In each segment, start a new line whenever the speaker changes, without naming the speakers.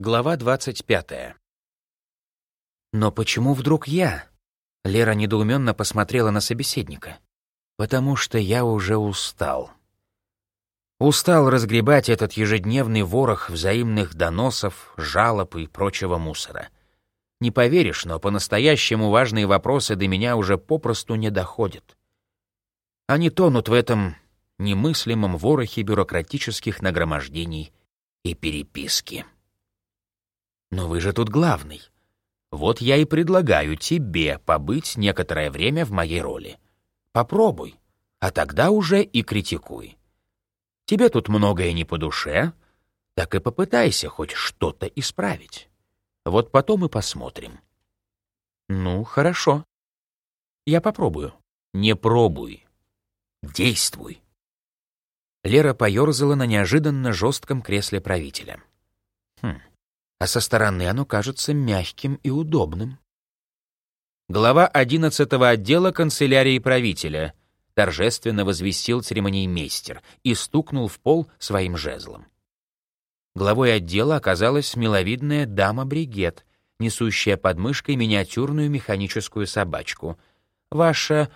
Глава 25. Но почему вдруг я? Лера недоуменно посмотрела на собеседника. Потому что я уже устал. Устал разгребать этот ежедневный ворох взаимных доносов, жалоб и прочего мусора. Не поверишь, но по-настоящему важные вопросы до меня уже попросту не доходят. Они тонут в этом немыслимом ворохе бюрократических нагромождений и переписки. Но вы же тут главный. Вот я и предлагаю тебе побыть некоторое время в моей роли. Попробуй, а тогда уже и критикуй. Тебе тут многое не по душе, так и попытайся хоть что-то исправить. Вот потом и посмотрим. Ну, хорошо. Я попробую. Не пробуй. Действуй. Лера поерзала на неожиданно жестком кресле правителя. Хм а со стороны оно кажется мягким и удобным. Глава 11 отдела канцелярии правителя торжественно возвестил церемониймейстер и стукнул в пол своим жезлом. Главой отдела оказалась миловидная дама Бригет, несущая под мышкой миниатюрную механическую собачку. «Ваша...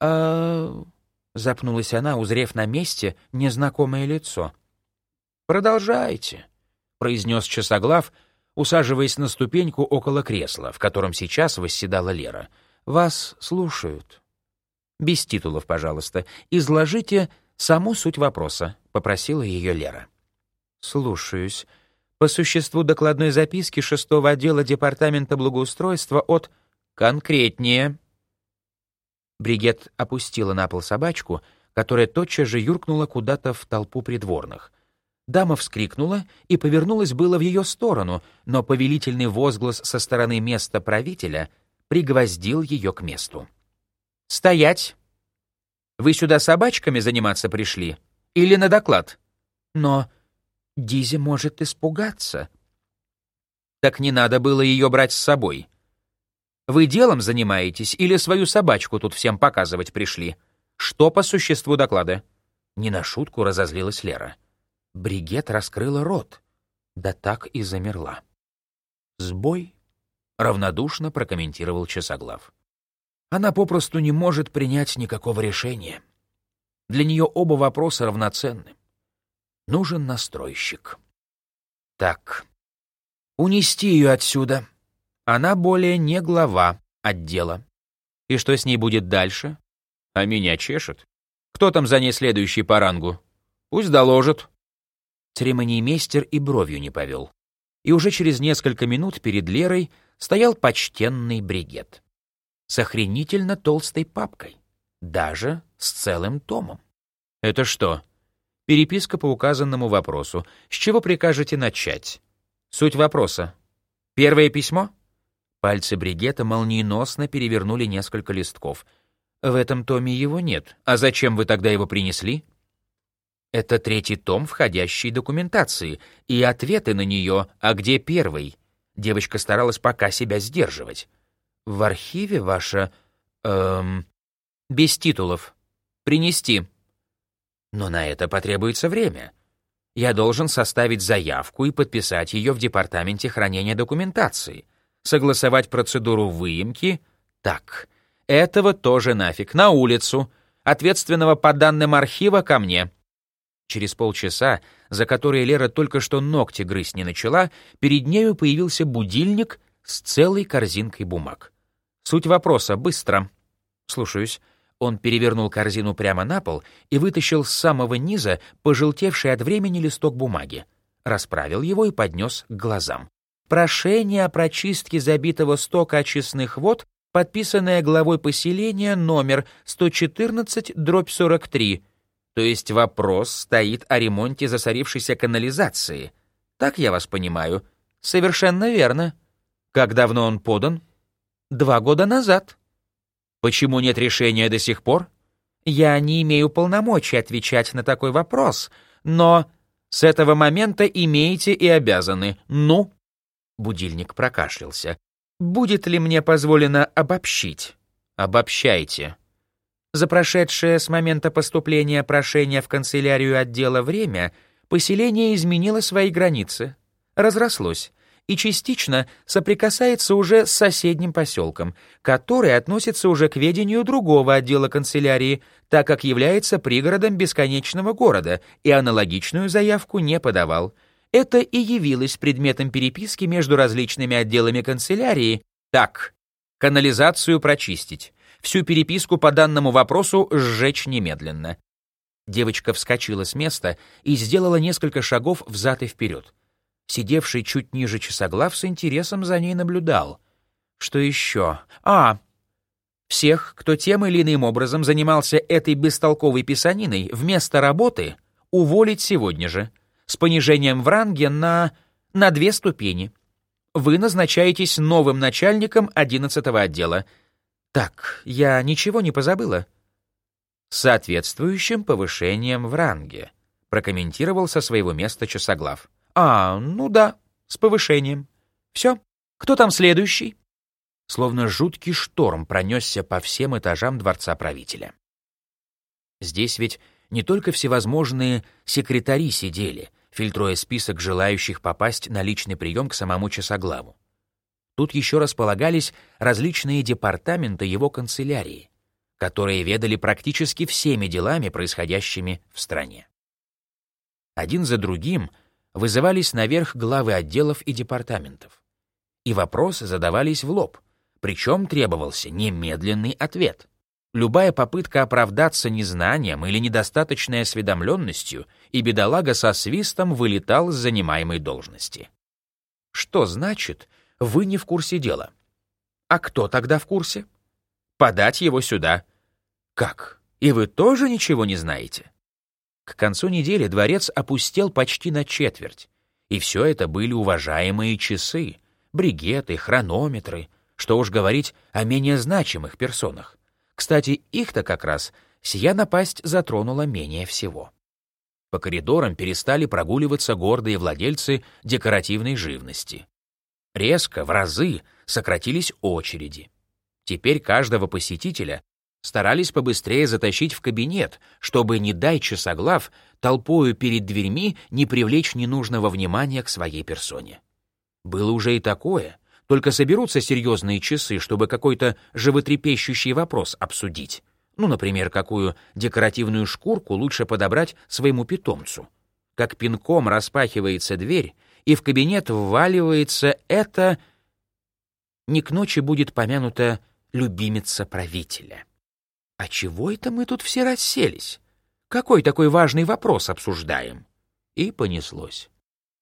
э...» — запнулась она, узрев на месте незнакомое лицо. «Продолжайте», — произнес часоглав, усаживаясь на ступеньку около кресла, в котором сейчас восседала Лера. «Вас слушают». «Без титулов, пожалуйста. Изложите саму суть вопроса», — попросила ее Лера. «Слушаюсь. По существу докладной записки шестого отдела Департамента благоустройства от «Конкретнее». Бригет опустила на пол собачку, которая тотчас же юркнула куда-то в толпу придворных. Дама вскрикнула и повернулась было в ее сторону, но повелительный возглас со стороны места правителя пригвоздил ее к месту. «Стоять! Вы сюда собачками заниматься пришли? Или на доклад? Но Дизи может испугаться». «Так не надо было ее брать с собой. Вы делом занимаетесь или свою собачку тут всем показывать пришли? Что по существу доклада?» Не на шутку разозлилась Лера. Бригет раскрыла рот, да так и замерла. «Сбой?» — равнодушно прокомментировал Часоглав. «Она попросту не может принять никакого решения. Для нее оба вопроса равноценны. Нужен настройщик. Так, унести ее отсюда. Она более не глава отдела. И что с ней будет дальше? А меня чешет. Кто там за ней следующий по рангу? Пусть доложит. Церемониймейстер и бровью не повел. И уже через несколько минут перед Лерой стоял почтенный бригет. С охренительно толстой папкой. Даже с целым томом. Это что? Переписка по указанному вопросу. С чего прикажете начать? Суть вопроса. Первое письмо? Пальцы бригета молниеносно перевернули несколько листков. В этом томе его нет. А зачем вы тогда его принесли? Это третий том входящей документации, и ответы на нее, а где первый? Девочка старалась пока себя сдерживать. В архиве ваша... Эм... Без титулов. Принести. Но на это потребуется время. Я должен составить заявку и подписать ее в департаменте хранения документации, согласовать процедуру выемки. Так, этого тоже нафиг, на улицу. Ответственного по данным архива ко мне. Через полчаса, за которые Лера только что ногти грызть не начала, перед нею появился будильник с целой корзинкой бумаг. Суть вопроса быстро. Слушаюсь. Он перевернул корзину прямо на пол и вытащил с самого низа пожелтевший от времени листок бумаги. Расправил его и поднес к глазам. Прошение о прочистке забитого стока очистных вод, подписанное главой поселения номер 114-43, то есть вопрос стоит о ремонте засорившейся канализации. Так я вас понимаю? Совершенно верно. Как давно он подан? Два года назад. Почему нет решения до сих пор? Я не имею полномочий отвечать на такой вопрос, но с этого момента имеете и обязаны. Ну? Будильник прокашлялся. Будет ли мне позволено обобщить? Обобщайте. За прошедшее с момента поступления прошения в канцелярию отдела время поселение изменило свои границы, разрослось, и частично соприкасается уже с соседним поселком, который относится уже к ведению другого отдела канцелярии, так как является пригородом бесконечного города и аналогичную заявку не подавал. Это и явилось предметом переписки между различными отделами канцелярии. Так, канализацию прочистить, всю переписку по данному вопросу сжечь немедленно. Девочка вскочила с места и сделала несколько шагов взад и вперед. Сидевший чуть ниже часоглав с интересом за ней наблюдал. Что еще? А, всех, кто тем или иным образом занимался этой бестолковой писаниной, вместо работы уволить сегодня же, с понижением в ранге на... на две ступени. Вы назначаетесь новым начальником одиннадцатого отдела. Так, я ничего не позабыла? С соответствующим повышением в ранге, прокомментировал со своего места часоглав. А, ну да, с повышением. Все. Кто там следующий? Словно жуткий шторм пронесся по всем этажам дворца правителя. Здесь ведь не только всевозможные секретари сидели, фильтруя список желающих попасть на личный прием к самому часоглаву. Тут еще располагались различные департаменты его канцелярии, которые ведали практически всеми делами, происходящими в стране. Один за другим — вызывались наверх главы отделов и департаментов. И вопросы задавались в лоб, причем требовался немедленный ответ. Любая попытка оправдаться незнанием или недостаточной осведомленностью, и бедолага со свистом вылетал с занимаемой должности. Что значит «вы не в курсе дела»? А кто тогда в курсе? Подать его сюда. Как? И вы тоже ничего не знаете? К концу недели дворец опустел почти на четверть. И все это были уважаемые часы, бригеты, хронометры, что уж говорить о менее значимых персонах. Кстати, их-то как раз сия напасть затронула менее всего. По коридорам перестали прогуливаться гордые владельцы декоративной живности. Резко, в разы, сократились очереди. Теперь каждого посетителя старались побыстрее затащить в кабинет, чтобы, не дай часоглав, толпою перед дверьми не привлечь ненужного внимания к своей персоне. Было уже и такое, только соберутся серьезные часы, чтобы какой-то животрепещущий вопрос обсудить. Ну, например, какую декоративную шкурку лучше подобрать своему питомцу. Как пинком распахивается дверь, и в кабинет вваливается это... Не к ночи будет помянута любимица правителя. «А чего это мы тут все расселись? Какой такой важный вопрос обсуждаем?» И понеслось.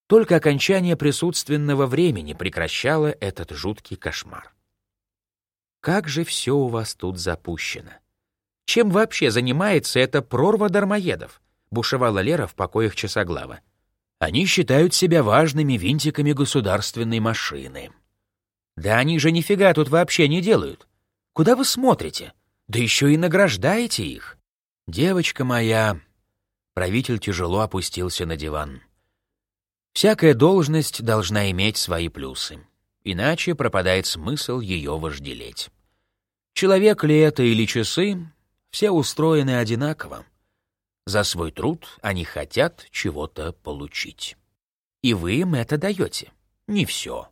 Только окончание присутственного времени прекращало этот жуткий кошмар. Как же все у вас тут запущено? Чем вообще занимается эта прорва дармоедов? Бушевала Лера в покоях часоглава. Они считают себя важными винтиками государственной машины. Да они же нифига тут вообще не делают. Куда вы смотрите? Да еще и награждаете их. Девочка моя...» Правитель тяжело опустился на диван. «Всякая должность должна иметь свои плюсы, иначе пропадает смысл ее вожделеть. Человек ли это или часы, все устроены одинаково. За свой труд они хотят чего-то получить. И вы им это даете. Не все.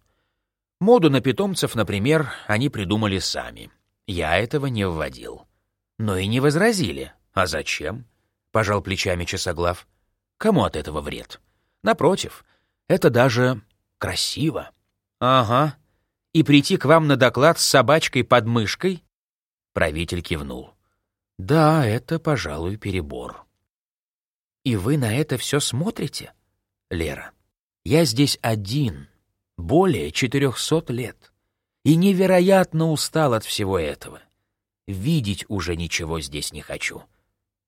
Моду на питомцев, например, они придумали сами — я этого не вводил. Но и не возразили. А зачем? Пожал плечами часоглав. Кому от этого вред? Напротив, это даже красиво. Ага. И прийти к вам на доклад с собачкой под мышкой? Правитель кивнул. Да, это, пожалуй, перебор. И вы на это все смотрите? Лера, я здесь один, более четырехсот лет и невероятно устал от всего этого. Видеть уже ничего здесь не хочу.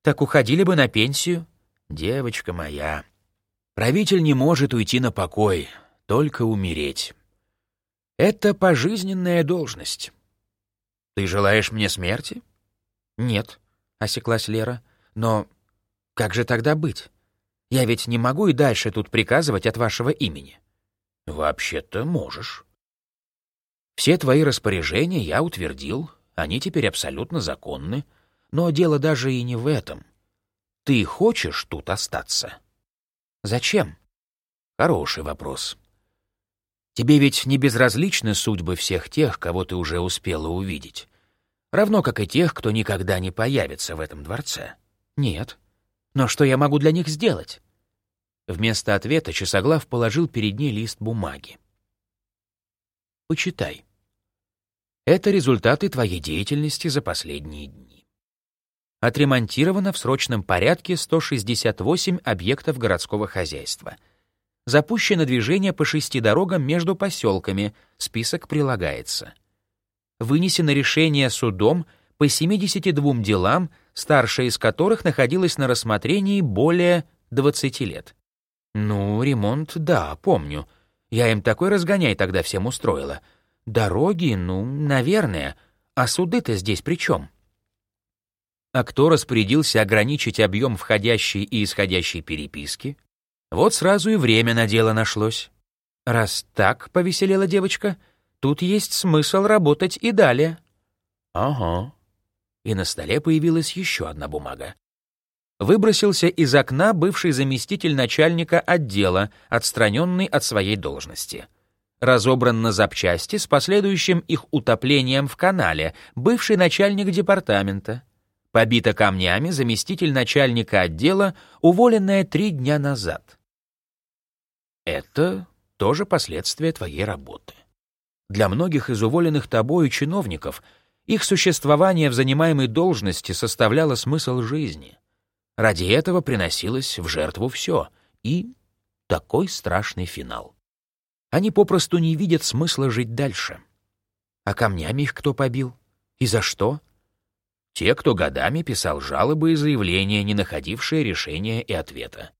Так уходили бы на пенсию? Девочка моя. Правитель не может уйти на покой, только умереть. Это пожизненная должность. Ты желаешь мне смерти? Нет, осеклась Лера. Но как же тогда быть? Я ведь не могу и дальше тут приказывать от вашего имени. Вообще-то можешь. Все твои распоряжения я утвердил, они теперь абсолютно законны, но дело даже и не в этом. Ты хочешь тут остаться? Зачем? Хороший вопрос. Тебе ведь не безразличны судьбы всех тех, кого ты уже успела увидеть. Равно как и тех, кто никогда не появится в этом дворце. Нет. Но что я могу для них сделать? Вместо ответа Часоглав положил перед ней лист бумаги. Почитай. Это результаты твоей деятельности за последние дни. Отремонтировано в срочном порядке 168 объектов городского хозяйства. Запущено движение по шести дорогам между поселками, список прилагается. Вынесено решение судом по 72 делам, старшая из которых находилась на рассмотрении более 20 лет. Ну, ремонт, да, помню. Я им такой разгоняй тогда всем устроила. Дороги, ну, наверное. А суды-то здесь при чем? А кто распорядился ограничить объем входящей и исходящей переписки? Вот сразу и время на дело нашлось. Раз так, повеселела девочка, тут есть смысл работать и далее. Ага. И на столе появилась еще одна бумага выбросился из окна бывший заместитель начальника отдела, отстраненный от своей должности. Разобран на запчасти с последующим их утоплением в канале, бывший начальник департамента. Побита камнями заместитель начальника отдела, уволенная три дня назад. Это тоже последствия твоей работы. Для многих из уволенных тобою чиновников их существование в занимаемой должности составляло смысл жизни — Ради этого приносилось в жертву все. И такой страшный финал. Они попросту не видят смысла жить дальше. А камнями их кто побил? И за что? Те, кто годами писал жалобы и заявления, не находившие решения и ответа.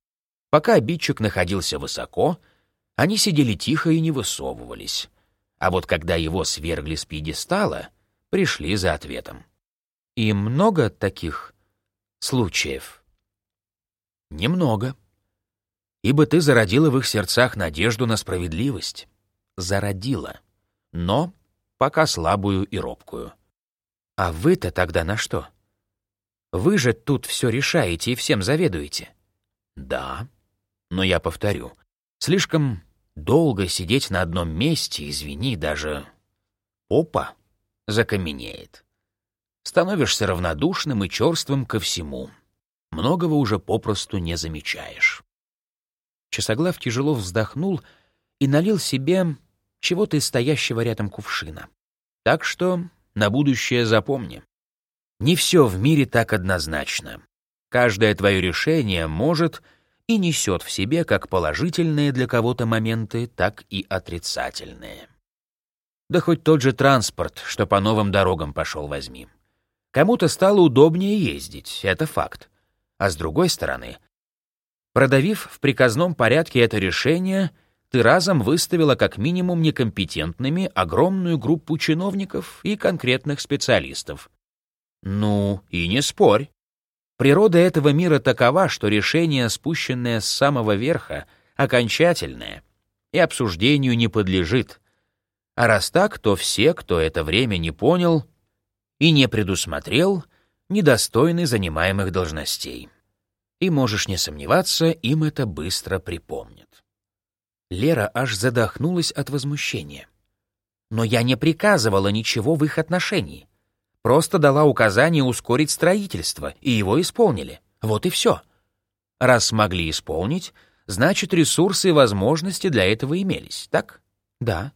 Пока обидчик находился высоко, они сидели тихо и не высовывались. А вот когда его свергли с пьедестала, пришли за ответом. И много таких случаев. Немного. Ибо ты зародила в их сердцах надежду на справедливость. Зародила. Но пока слабую и робкую. А вы-то тогда на что? Вы же тут все решаете и всем заведуете. Да, но я повторю. Слишком долго сидеть на одном месте, извини, даже попа закаменеет. Становишься равнодушным и черствым ко всему — многого уже попросту не замечаешь. Часоглав тяжело вздохнул и налил себе чего-то из стоящего рядом кувшина. Так что на будущее запомни. Не все в мире так однозначно. Каждое твое решение может и несет в себе как положительные для кого-то моменты, так и отрицательные. Да хоть тот же транспорт, что по новым дорогам пошел, возьми. Кому-то стало удобнее ездить, это факт. А с другой стороны, продавив в приказном порядке это решение, ты разом выставила как минимум некомпетентными огромную группу чиновников и конкретных специалистов. Ну, и не спорь. Природа этого мира такова, что решение, спущенное с самого верха, окончательное и обсуждению не подлежит. А раз так, то все, кто это время не понял и не предусмотрел, недостойны занимаемых должностей. И можешь не сомневаться, им это быстро припомнят. Лера аж задохнулась от возмущения. Но я не приказывала ничего в их отношении. Просто дала указание ускорить строительство, и его исполнили. Вот и все. Раз смогли исполнить, значит, ресурсы и возможности для этого имелись, так? Да.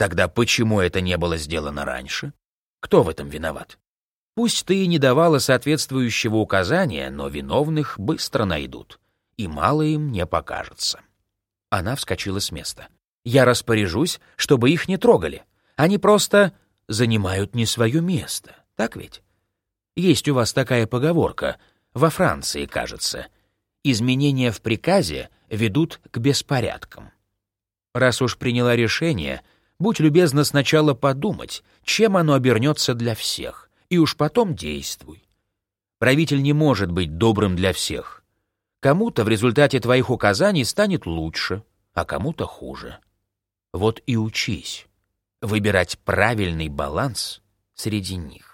Тогда почему это не было сделано раньше? Кто в этом виноват? Пусть ты и не давала соответствующего указания, но виновных быстро найдут, и мало им не покажется. Она вскочила с места. Я распоряжусь, чтобы их не трогали. Они просто занимают не свое место, так ведь? Есть у вас такая поговорка, во Франции, кажется. Изменения в приказе ведут к беспорядкам. Раз уж приняла решение, будь любезна сначала подумать, чем оно обернется для всех и уж потом действуй. Правитель не может быть добрым для всех. Кому-то в результате твоих указаний станет лучше, а кому-то хуже. Вот и учись выбирать правильный баланс среди них.